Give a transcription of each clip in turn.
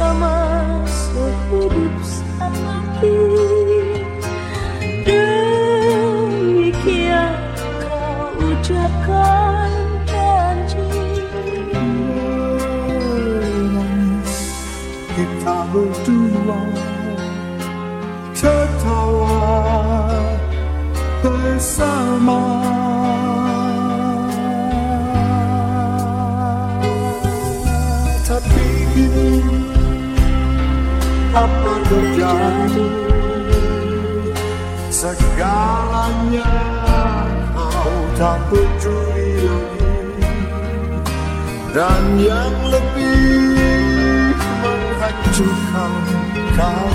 sama sehidup sakit Demikian kau ucapkan janji. Kita berdua tertawa bersama apa terjadi? Segalanya kau tak peduli lagi. Dan yang lebih menghancurkan kau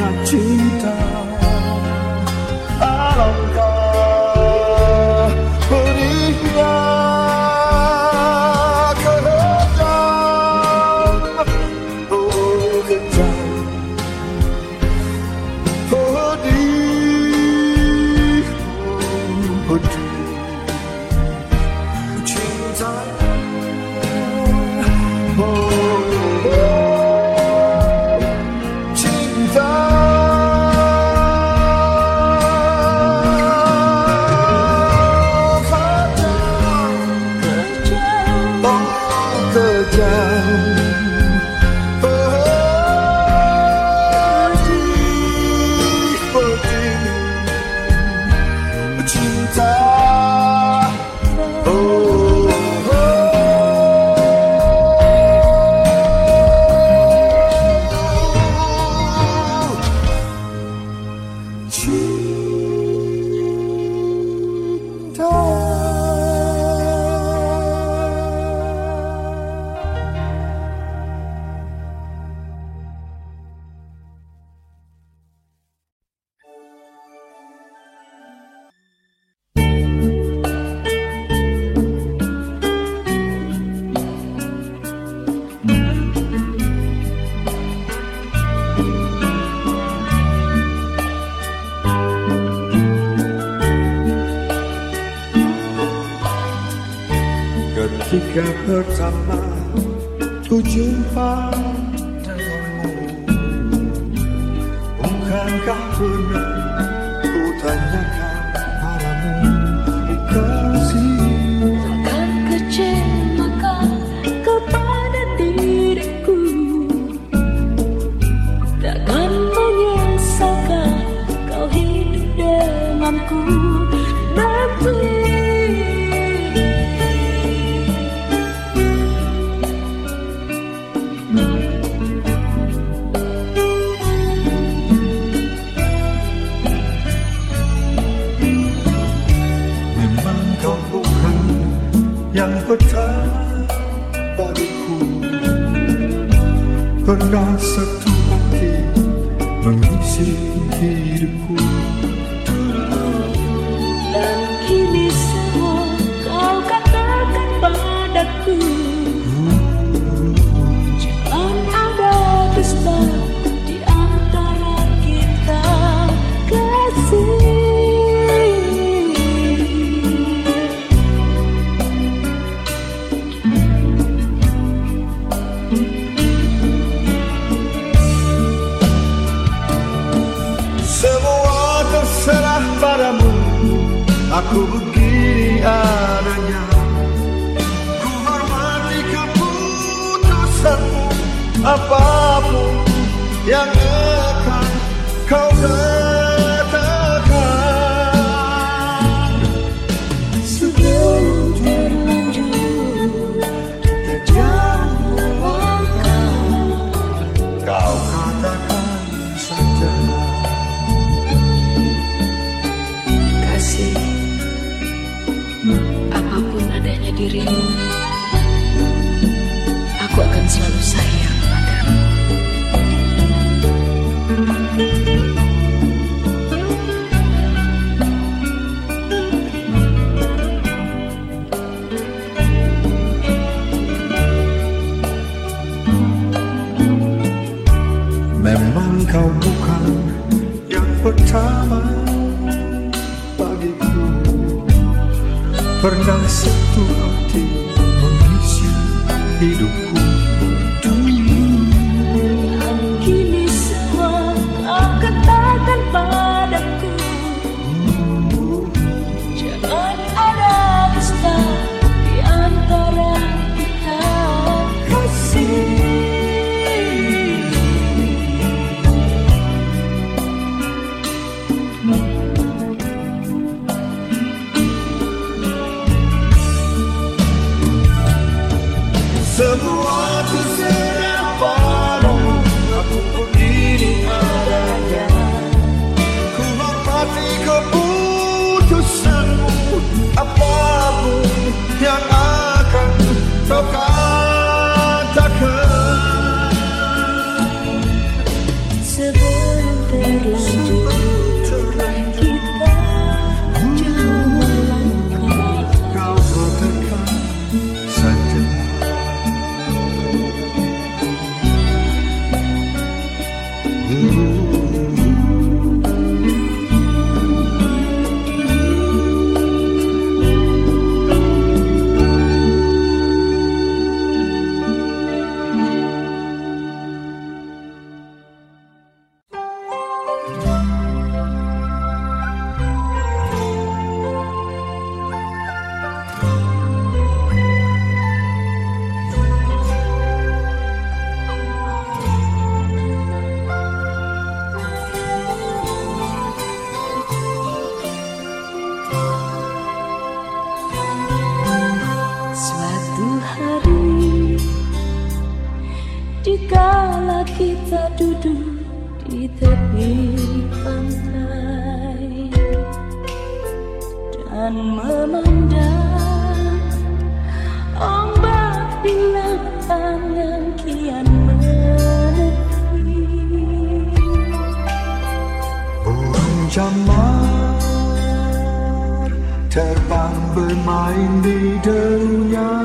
你的爱，阿拉卡，不离不弃，不离不弃，不离不弃。Kau bukan yang pertama bagiku. Pernah satu hati mengisi hidupku. du di tepi pantai dan memandang ombak di lapangan kian menepi burung camar terbang bermain di derunya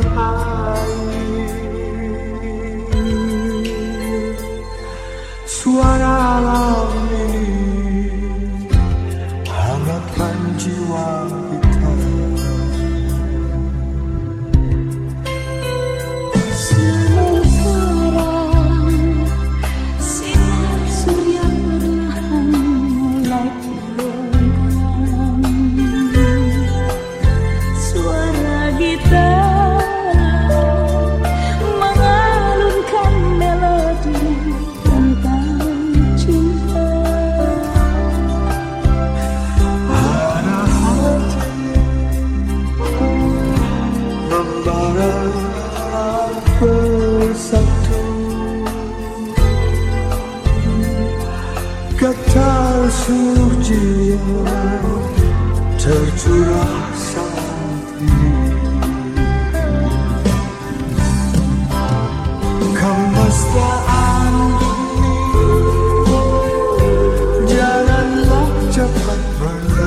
my life.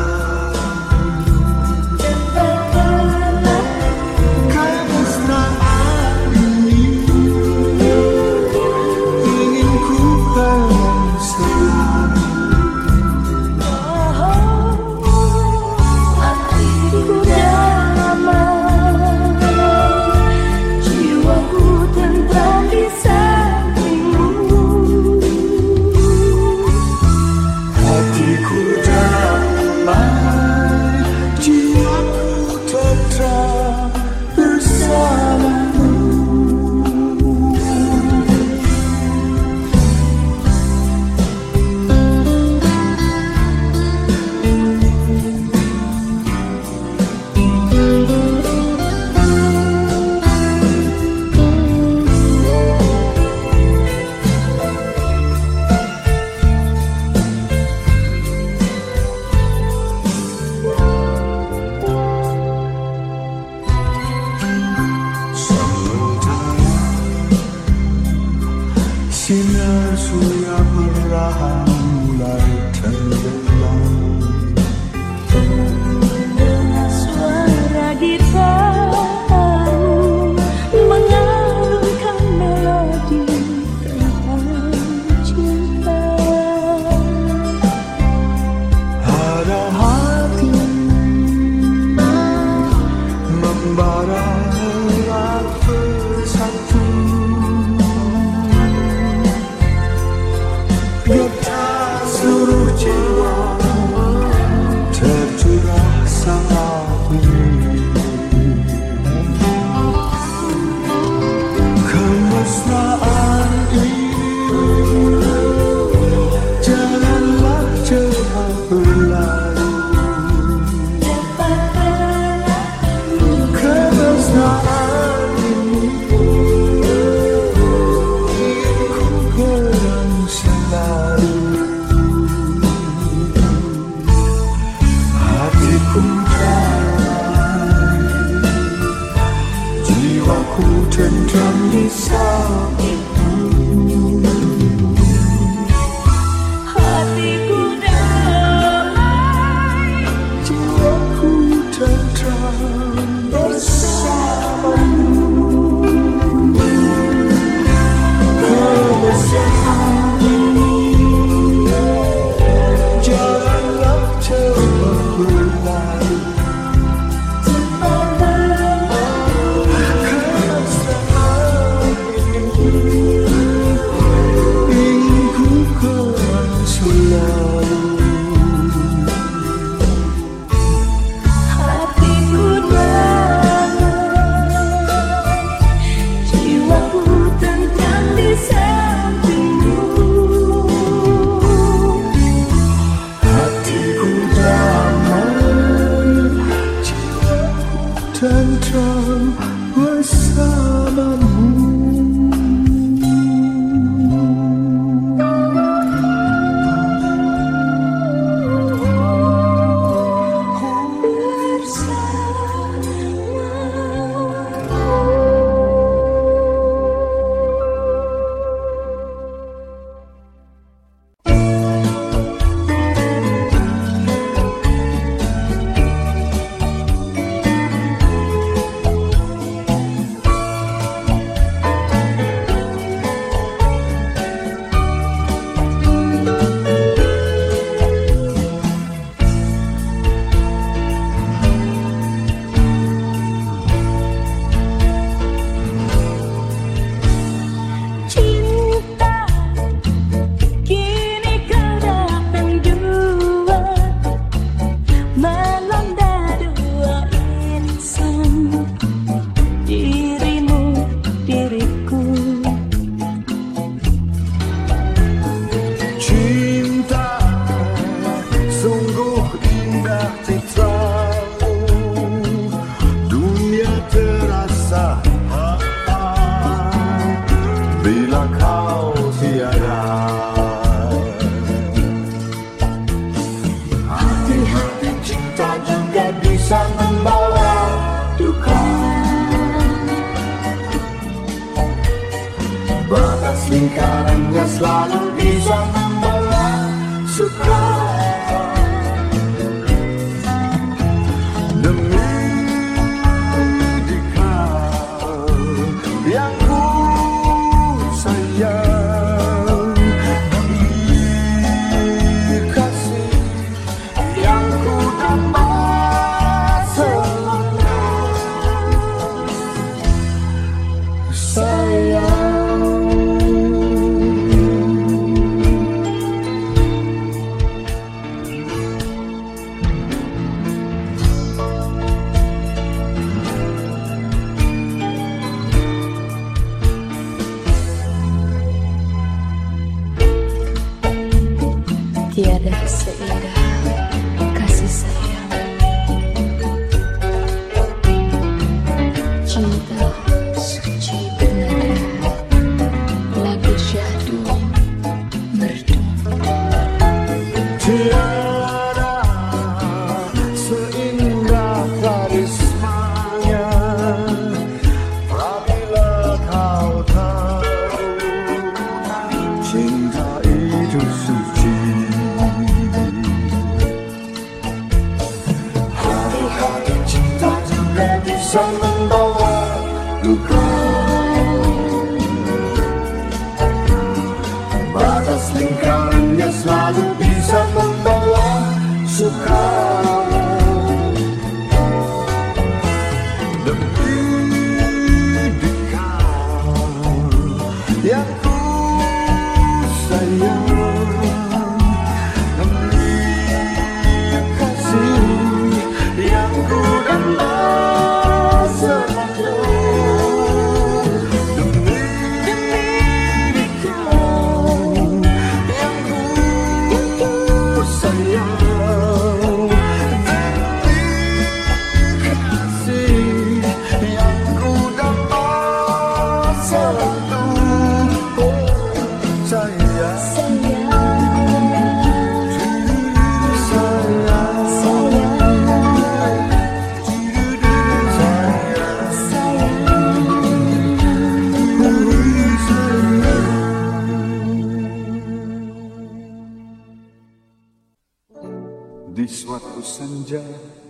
Senja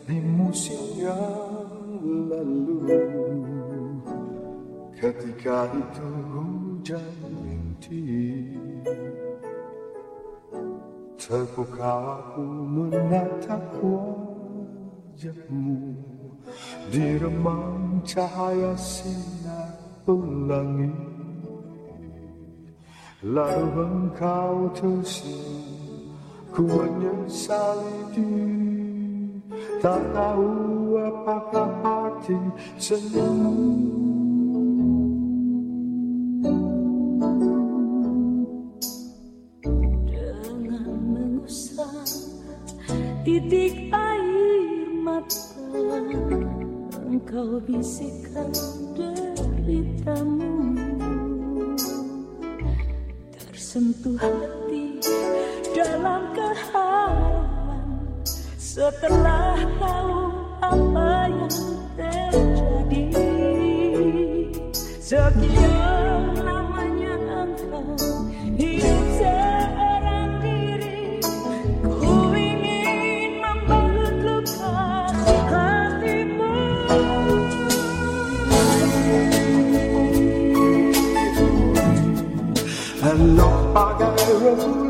di musim yang lalu. Ketika itu hujan rintik Terbuka aku menatap wajahmu. Di remang cahaya sinar pelangi Lalu engkau tersenyum. Ku menyesali diri Tak tahu apakah arti senyummu dengan mengusap titik air mata engkau bisikkan deritamu. Tersentuh hati dalam keharuan setelah tahu apa yang terjadi sekian lamanya engkau hidup seorang diri. Ku ingin membalut luka hatimu Elok bagai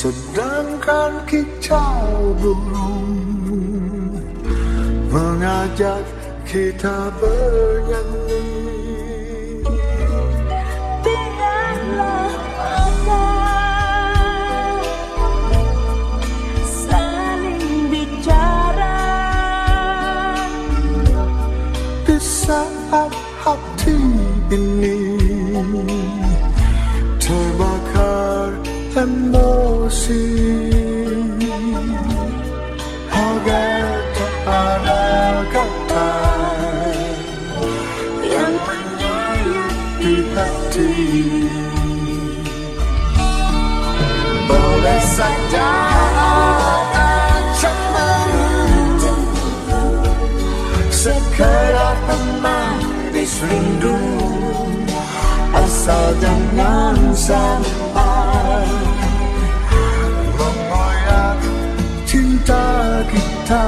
Sedangkan kicau burung Mengajak kita bernyanyi. rindu Asal jangan sampai. Mengoyak cinta kita.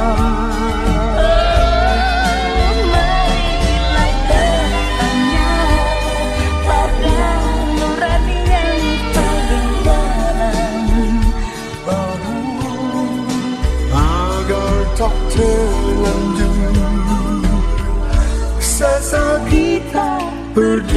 Bird.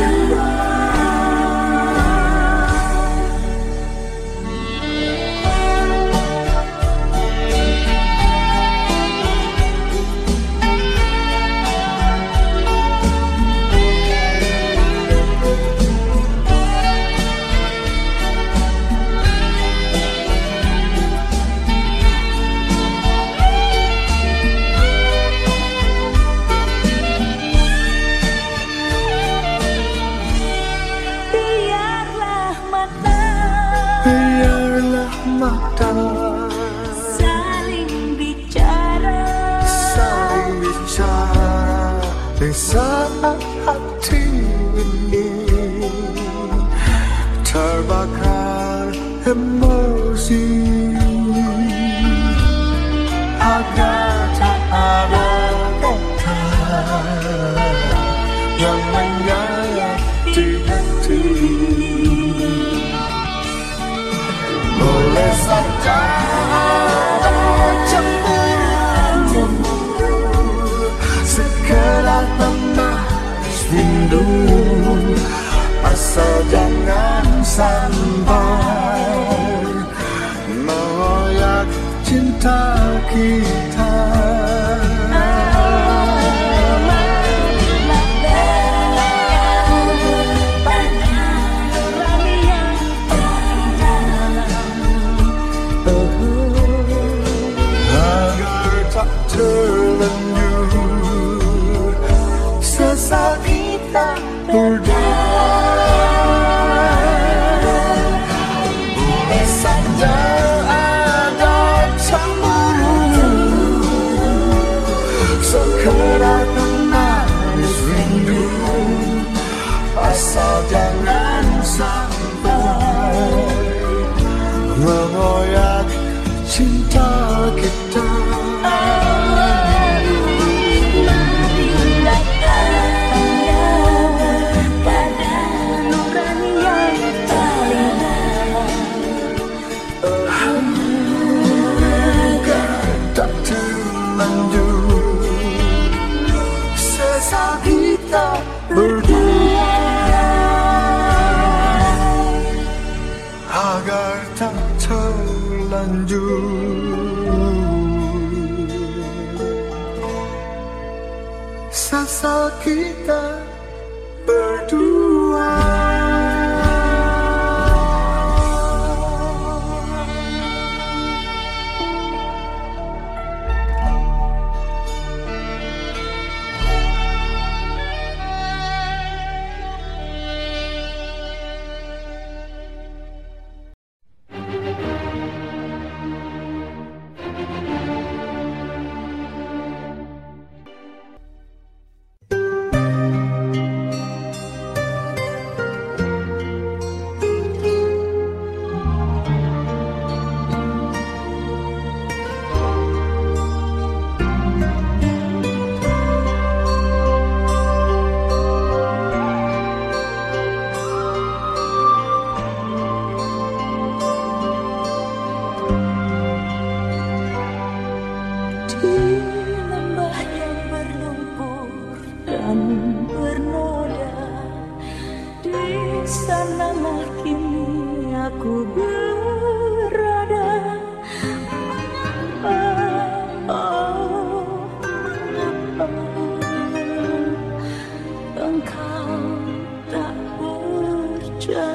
engkau tak berjalan.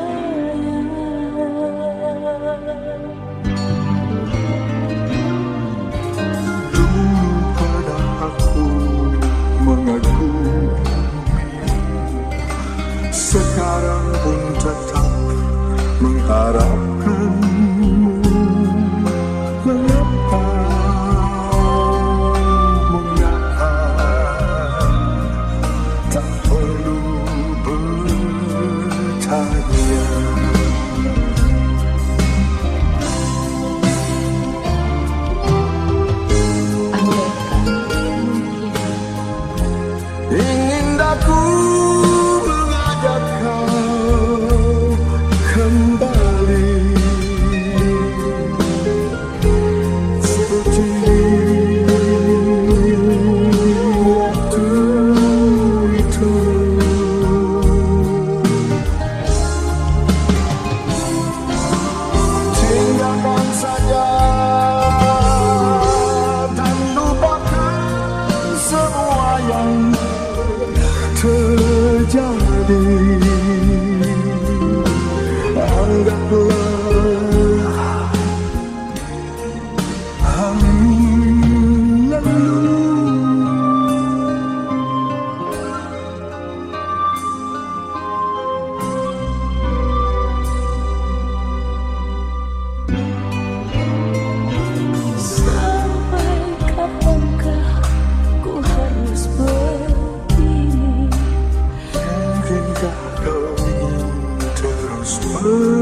blue.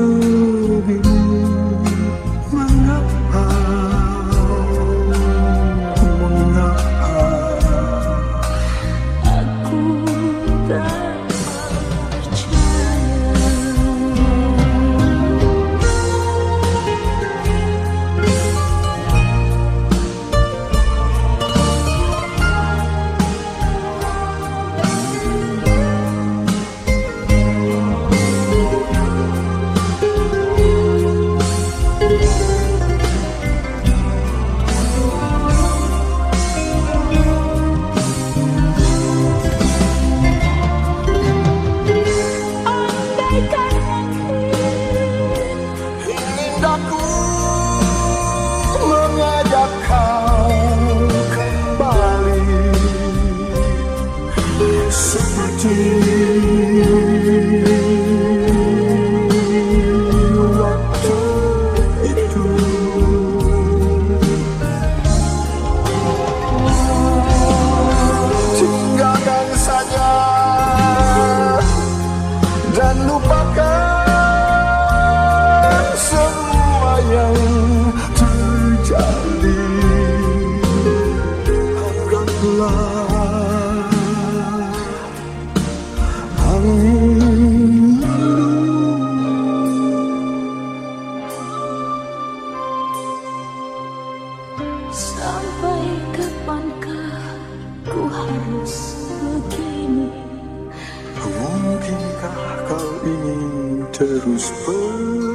Ooh.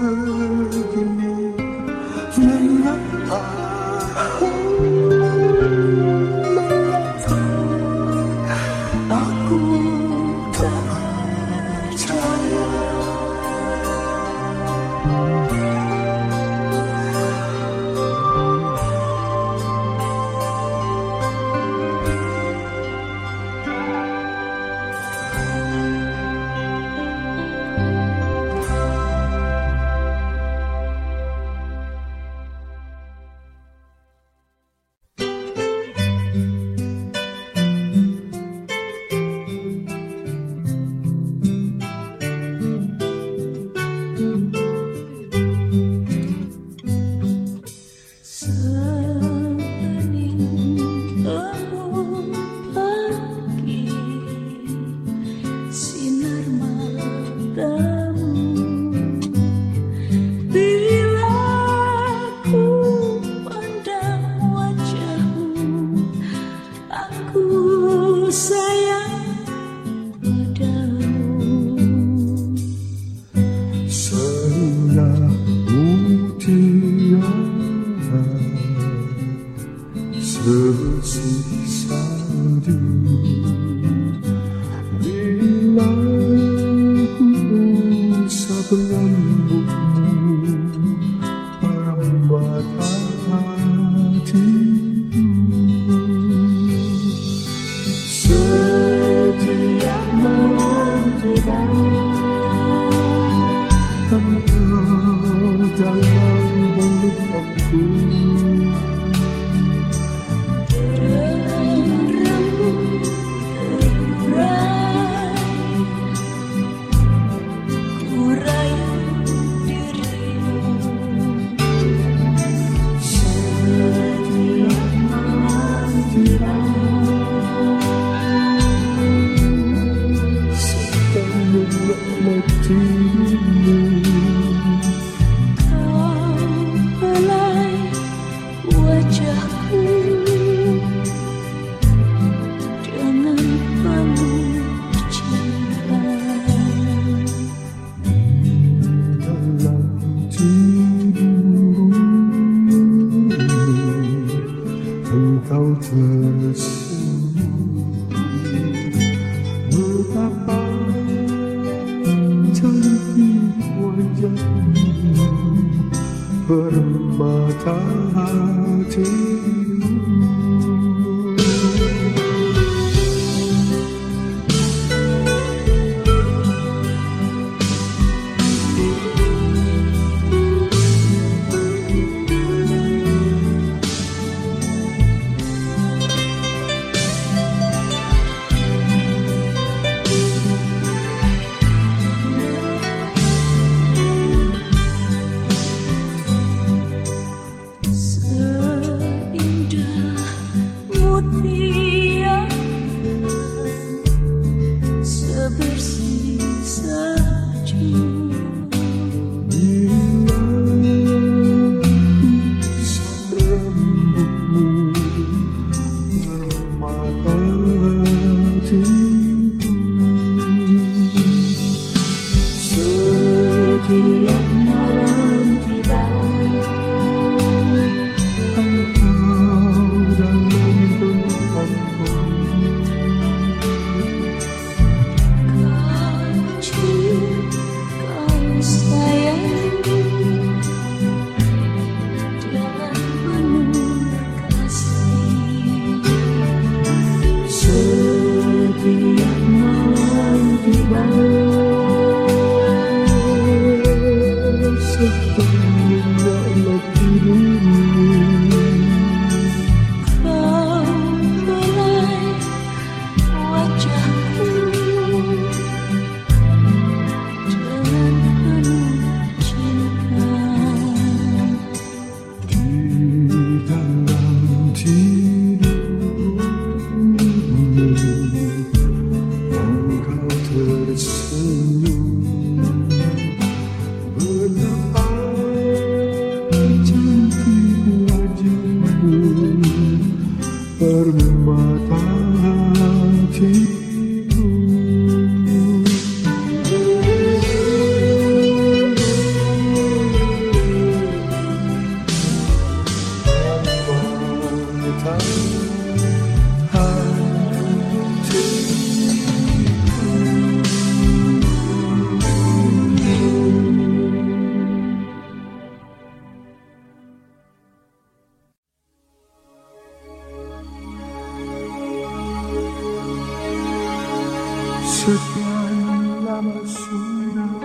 Sekian lama sudah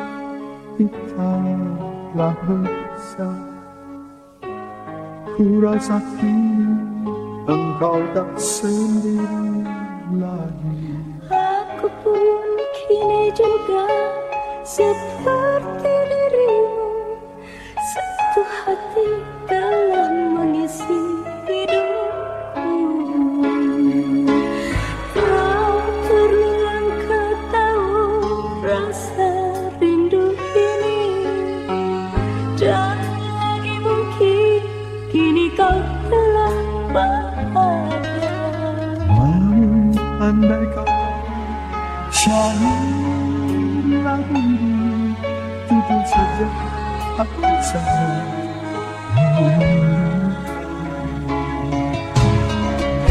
kita telah bersama Ku rasa kini engkau tak sendiri lagi Aku pun kini juga seperti dirimu syair lagu ini Jujur saja aku sangat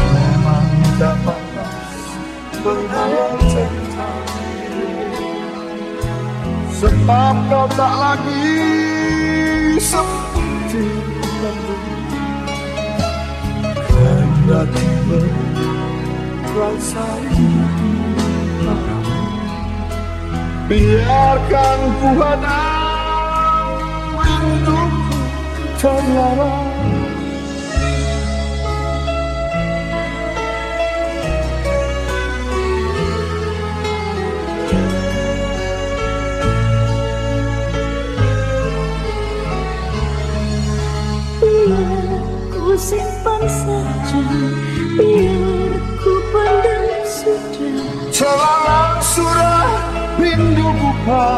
Memang tak pantas berhayal cinta Sebab kau tak lagi seperti lalu Karena tiba rasa ini Biarkan ku hadang rinduku terlarang Biar ku simpan saja Biar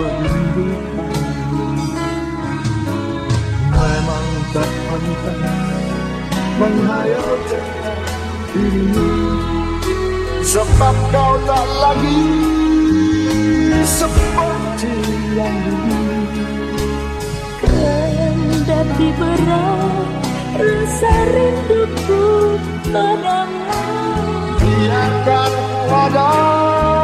merindukanmu Memang tak menghayal dirimu Sebab kau tak lagi seperti yang dulu Kendati berat Rasa rinduku padamu Biarkan ku ada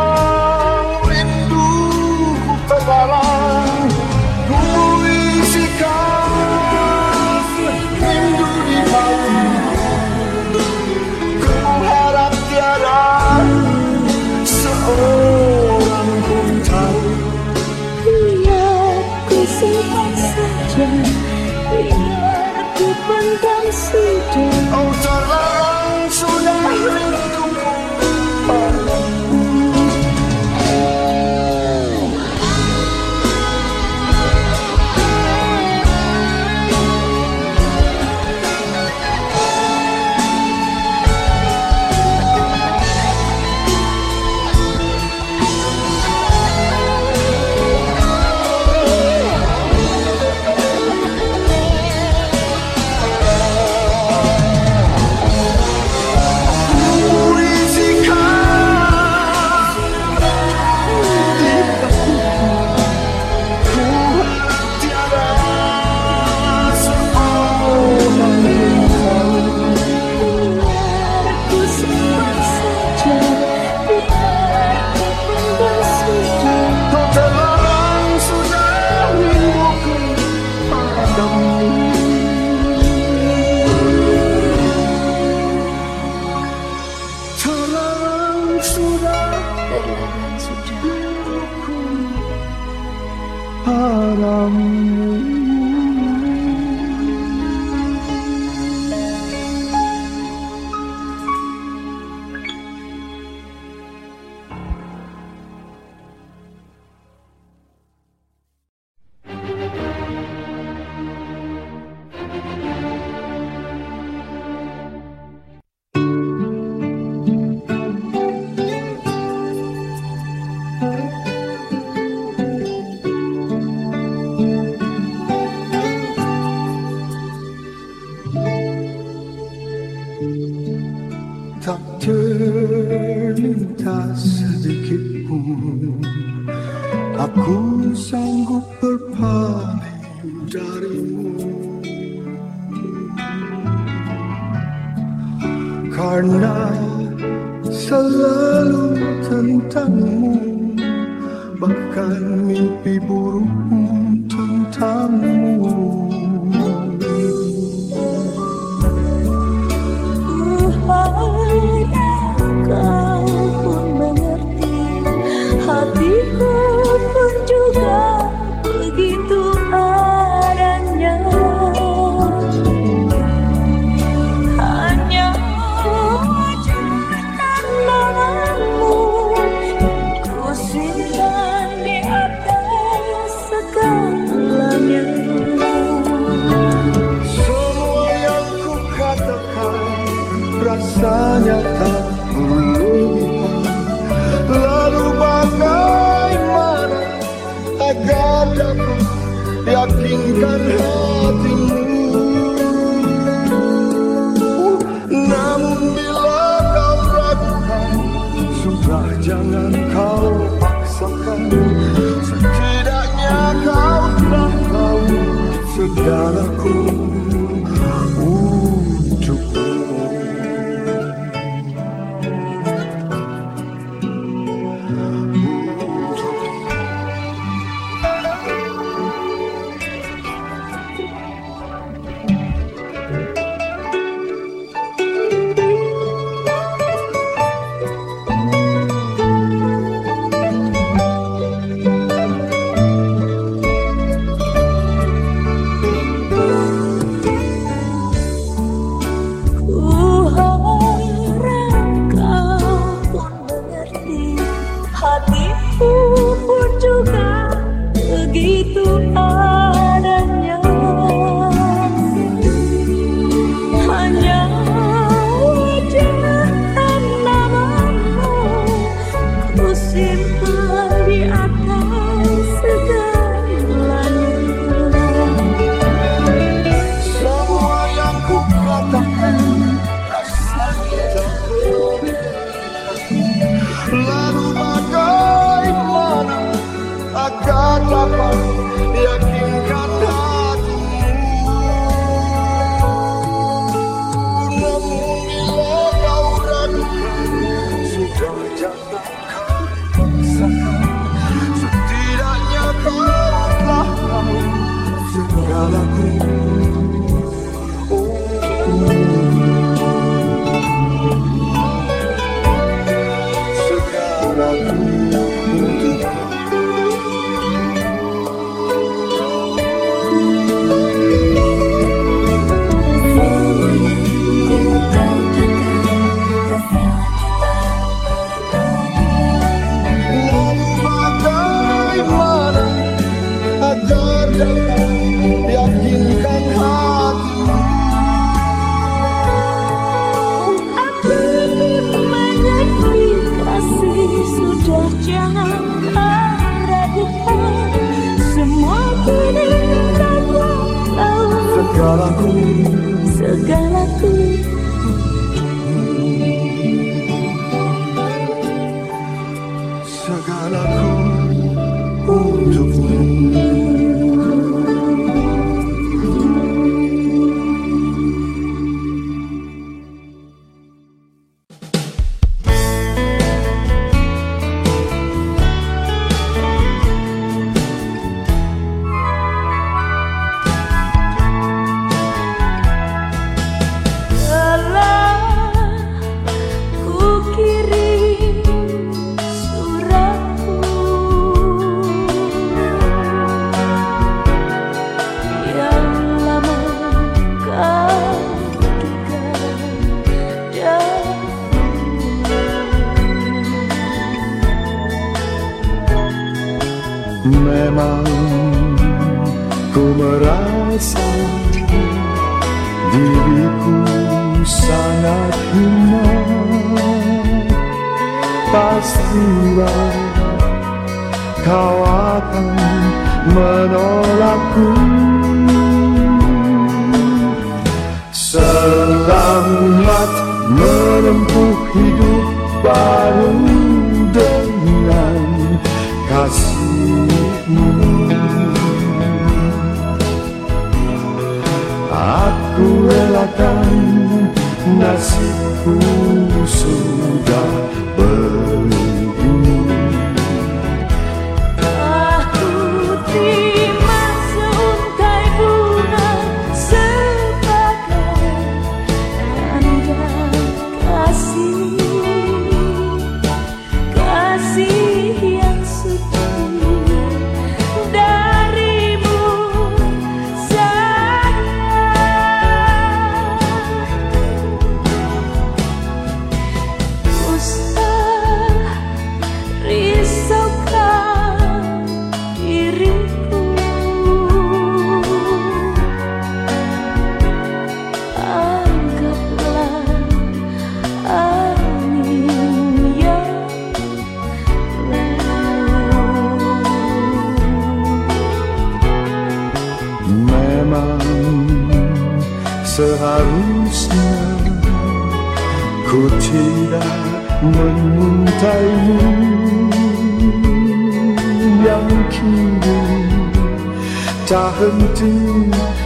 tak henti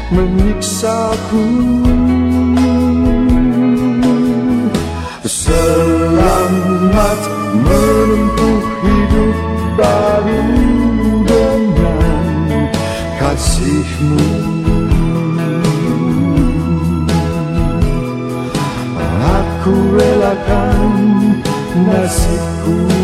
menyiksa ku, Selamat menempuh hidup baru dengan kasihmu. Aku relakan nasibku.